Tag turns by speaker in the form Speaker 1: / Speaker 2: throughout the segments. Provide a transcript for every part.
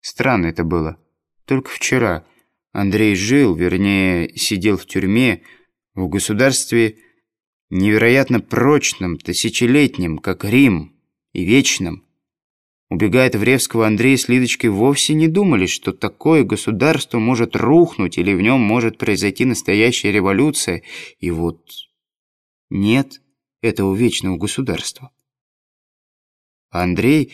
Speaker 1: Странно это было. Только вчера Андрей жил, вернее, сидел в тюрьме, в государстве невероятно прочном, тысячелетнем, как Рим, и вечном. Убегая от Вревского, Андрей с Лидочкой вовсе не думали, что такое государство может рухнуть или в нем может произойти настоящая революция. И вот нет этого вечного государства. Андрей,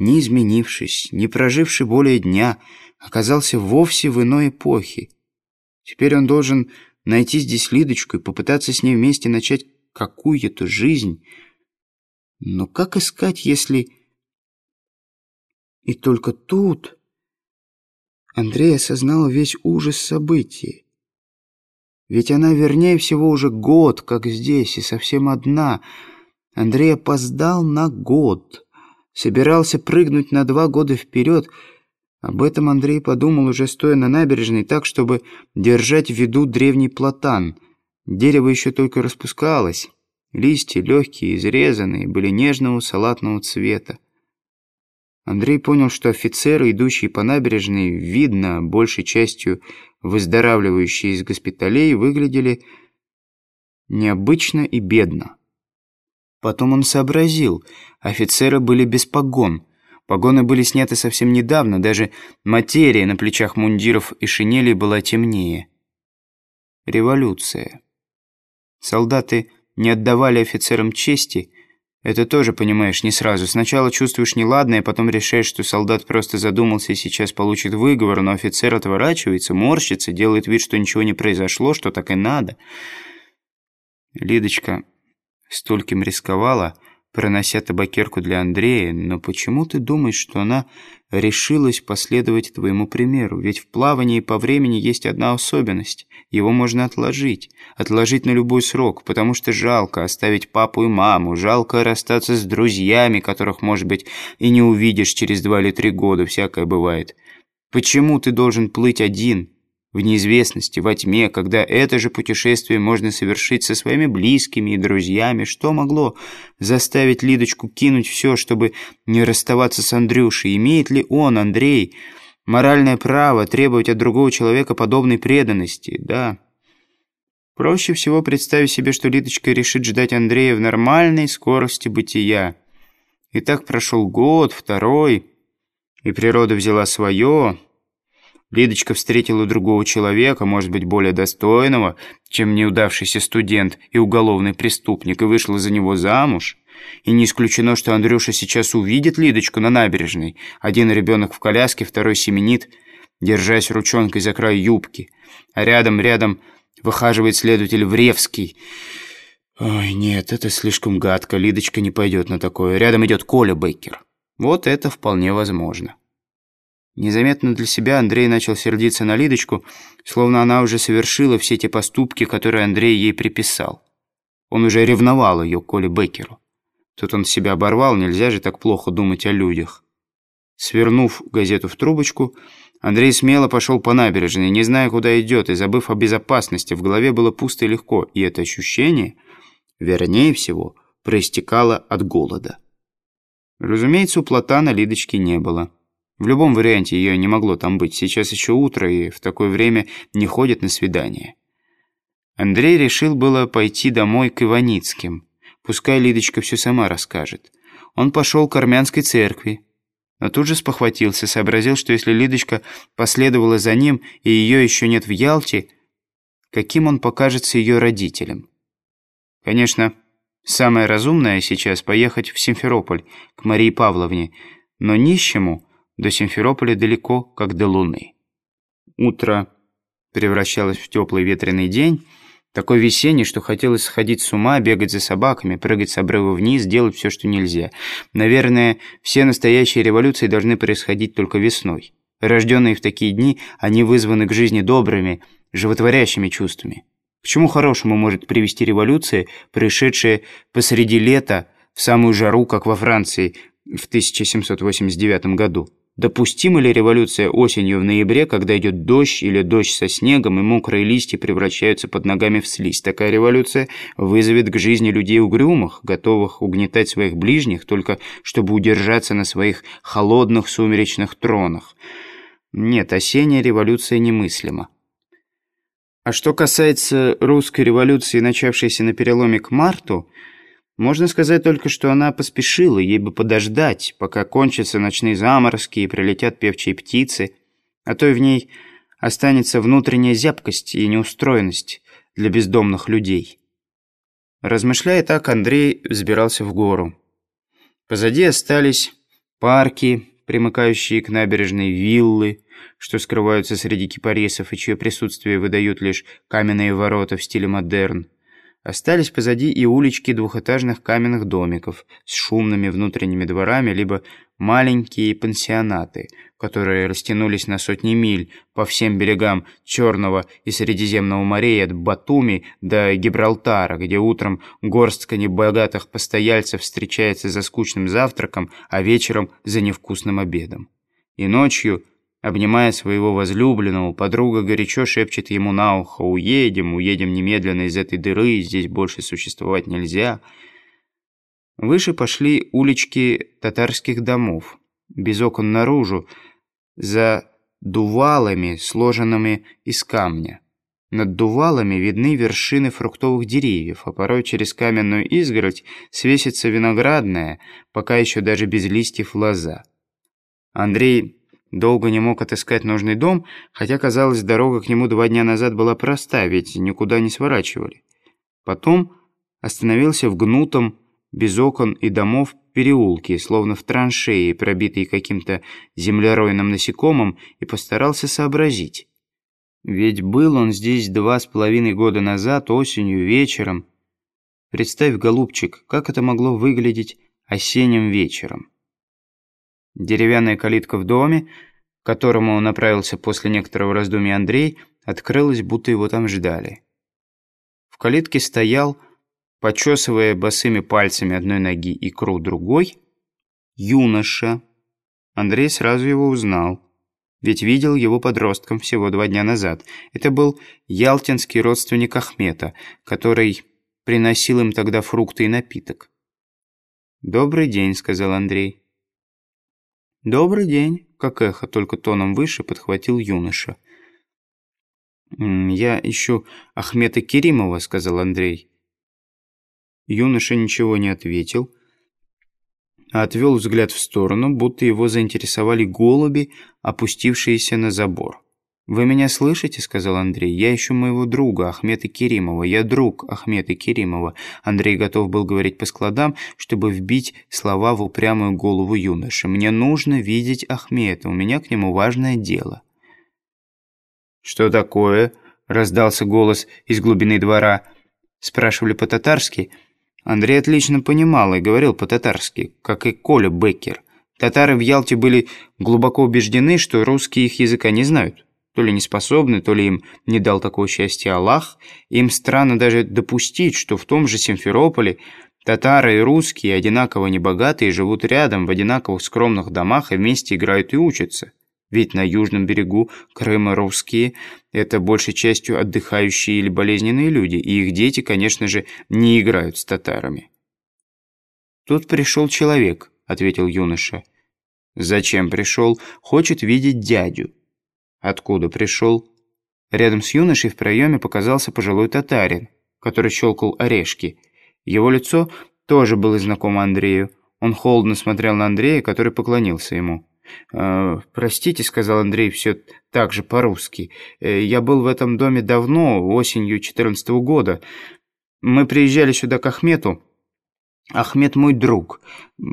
Speaker 1: не изменившись, не проживший более дня, оказался вовсе в иной эпохе. Теперь он должен найти здесь Лидочку и попытаться с ней вместе начать какую-то жизнь. Но как искать, если... И только тут Андрей осознал весь ужас событий. Ведь она, вернее всего, уже год, как здесь, и совсем одна. Андрей опоздал на год. Собирался прыгнуть на два года вперед. Об этом Андрей подумал, уже стоя на набережной, так, чтобы держать в виду древний платан. Дерево еще только распускалось. Листья, легкие, изрезанные, были нежного салатного цвета. Андрей понял, что офицеры, идущие по набережной, видно, большей частью выздоравливающие из госпиталей, выглядели необычно и бедно. Потом он сообразил, офицеры были без погон. Погоны были сняты совсем недавно, даже материя на плечах мундиров и шинелей была темнее. Революция. Солдаты не отдавали офицерам чести, это тоже, понимаешь, не сразу. Сначала чувствуешь неладное, потом решаешь, что солдат просто задумался и сейчас получит выговор, но офицер отворачивается, морщится, делает вид, что ничего не произошло, что так и надо. Лидочка стольким рисковала, пронося табакерку для Андрея, но почему ты думаешь, что она решилась последовать твоему примеру? Ведь в плавании по времени есть одна особенность. Его можно отложить. Отложить на любой срок, потому что жалко оставить папу и маму, жалко расстаться с друзьями, которых, может быть, и не увидишь через два или три года, всякое бывает. Почему ты должен плыть один?» В неизвестности, во тьме, когда это же путешествие можно совершить со своими близкими и друзьями, что могло заставить Лидочку кинуть все, чтобы не расставаться с Андрюшей? Имеет ли он, Андрей, моральное право требовать от другого человека подобной преданности? Да. Проще всего представить себе, что Лидочка решит ждать Андрея в нормальной скорости бытия. И так прошел год, второй, и природа взяла свое... Лидочка встретила другого человека, может быть, более достойного, чем неудавшийся студент и уголовный преступник, и вышла за него замуж. И не исключено, что Андрюша сейчас увидит Лидочку на набережной. Один ребенок в коляске, второй семенит, держась ручонкой за край юбки. А рядом-рядом выхаживает следователь Вревский. Ой, нет, это слишком гадко, Лидочка не пойдет на такое. Рядом идет Коля Бейкер. Вот это вполне возможно. Незаметно для себя Андрей начал сердиться на Лидочку, словно она уже совершила все те поступки, которые Андрей ей приписал. Он уже ревновал ее к Коле Беккеру. Тут он себя оборвал, нельзя же так плохо думать о людях. Свернув газету в трубочку, Андрей смело пошел по набережной, не зная, куда идет, и забыв о безопасности, в голове было пусто и легко, и это ощущение, вернее всего, проистекало от голода. Разумеется, у Платана Лидочки не было. В любом варианте ее не могло там быть. Сейчас еще утро, и в такое время не ходят на свидание. Андрей решил было пойти домой к Иваницким. Пускай Лидочка все сама расскажет. Он пошел к армянской церкви. Но тут же спохватился, сообразил, что если Лидочка последовала за ним, и ее еще нет в Ялте, каким он покажется ее родителям. Конечно, самое разумное сейчас поехать в Симферополь к Марии Павловне, но нищему – до Симферополя далеко, как до Луны. Утро превращалось в теплый ветреный день, такой весенний, что хотелось сходить с ума, бегать за собаками, прыгать с обрыва вниз, делать все, что нельзя. Наверное, все настоящие революции должны происходить только весной. Рожденные в такие дни, они вызваны к жизни добрыми, животворящими чувствами. К чему хорошему может привести революция, пришедшая посреди лета, в самую жару, как во Франции в 1789 году? Допустима ли революция осенью в ноябре, когда идет дождь или дождь со снегом, и мокрые листья превращаются под ногами в слизь? Такая революция вызовет к жизни людей угрюмых, готовых угнетать своих ближних, только чтобы удержаться на своих холодных сумеречных тронах. Нет, осенняя революция немыслима. А что касается русской революции, начавшейся на переломе к марту, можно сказать только, что она поспешила, ей бы подождать, пока кончатся ночные заморозки и прилетят певчие птицы, а то и в ней останется внутренняя зябкость и неустроенность для бездомных людей. Размышляя так, Андрей взбирался в гору. Позади остались парки, примыкающие к набережной виллы, что скрываются среди кипарисов и чье присутствие выдают лишь каменные ворота в стиле модерн. Остались позади и улички двухэтажных каменных домиков с шумными внутренними дворами, либо маленькие пансионаты, которые растянулись на сотни миль по всем берегам Черного и Средиземного морей от Батуми до Гибралтара, где утром горстка небогатых постояльцев встречается за скучным завтраком, а вечером за невкусным обедом. И ночью Обнимая своего возлюбленного, подруга горячо шепчет ему на ухо «Уедем, уедем немедленно из этой дыры, здесь больше существовать нельзя». Выше пошли улички татарских домов, без окон наружу, за дувалами, сложенными из камня. Над дувалами видны вершины фруктовых деревьев, а порой через каменную изгородь свесится виноградная, пока еще даже без листьев лоза. Андрей Долго не мог отыскать нужный дом, хотя, казалось, дорога к нему два дня назад была проста, ведь никуда не сворачивали. Потом остановился в гнутом, без окон и домов, переулке, словно в траншеи, пробитые каким-то землеройным насекомым, и постарался сообразить. Ведь был он здесь два с половиной года назад, осенью, вечером. Представь, голубчик, как это могло выглядеть осенним вечером. Деревянная калитка в доме, к которому он направился после некоторого раздумья Андрей, открылась, будто его там ждали. В калитке стоял, почесывая босыми пальцами одной ноги икру другой, юноша. Андрей сразу его узнал, ведь видел его подростком всего два дня назад. Это был ялтинский родственник Ахмета, который приносил им тогда фрукты и напиток. «Добрый день», — сказал Андрей. «Добрый день», — как эхо, только тоном выше подхватил юноша. «Я ищу Ахмета Керимова», — сказал Андрей. Юноша ничего не ответил, а отвел взгляд в сторону, будто его заинтересовали голуби, опустившиеся на забор. «Вы меня слышите?» — сказал Андрей. «Я ищу моего друга, Ахмета Керимова. Я друг Ахмета Керимова». Андрей готов был говорить по складам, чтобы вбить слова в упрямую голову юноши. «Мне нужно видеть Ахмета. У меня к нему важное дело». «Что такое?» — раздался голос из глубины двора. Спрашивали по-татарски. Андрей отлично понимал и говорил по-татарски, как и Коля Беккер. Татары в Ялте были глубоко убеждены, что русские их языка не знают то ли не способны, то ли им не дал такого счастья Аллах, им странно даже допустить, что в том же Симферополе татары и русские, одинаково небогатые, живут рядом в одинаковых скромных домах и вместе играют и учатся. Ведь на южном берегу Крыма русские – это большей частью отдыхающие или болезненные люди, и их дети, конечно же, не играют с татарами. «Тут пришел человек», – ответил юноша. «Зачем пришел? Хочет видеть дядю». Откуда пришел? Рядом с юношей в проеме показался пожилой татарин, который щелкал орешки. Его лицо тоже было знакомо Андрею. Он холодно смотрел на Андрея, который поклонился ему. «Э, «Простите», — сказал Андрей все так же по-русски. «Э, «Я был в этом доме давно, осенью 14 -го года. Мы приезжали сюда к Ахмету. Ахмед мой друг.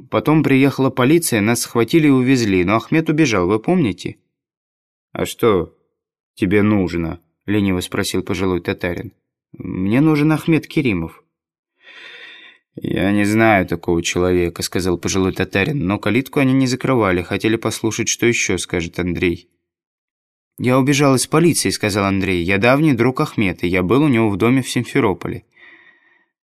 Speaker 1: Потом приехала полиция, нас схватили и увезли, но Ахмед убежал, вы помните?» «А что тебе нужно?» — лениво спросил пожилой татарин. «Мне нужен Ахмед Керимов». «Я не знаю такого человека», — сказал пожилой татарин, но калитку они не закрывали, хотели послушать, что еще скажет Андрей. «Я убежал из полиции», — сказал Андрей. «Я давний друг Ахмета, я был у него в доме в Симферополе».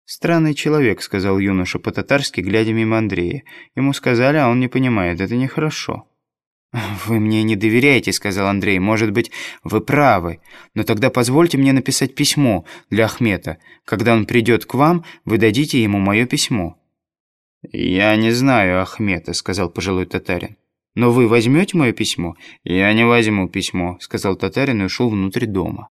Speaker 1: «Странный человек», — сказал юноша по-татарски, глядя мимо Андрея. Ему сказали, а он не понимает, это нехорошо. «Вы мне не доверяете», — сказал Андрей. «Может быть, вы правы. Но тогда позвольте мне написать письмо для Ахмета. Когда он придет к вам, вы дадите ему мое письмо». «Я не знаю Ахмета», — сказал пожилой татарин. «Но вы возьмете мое письмо?» «Я не возьму письмо», — сказал татарин и ушел внутрь дома.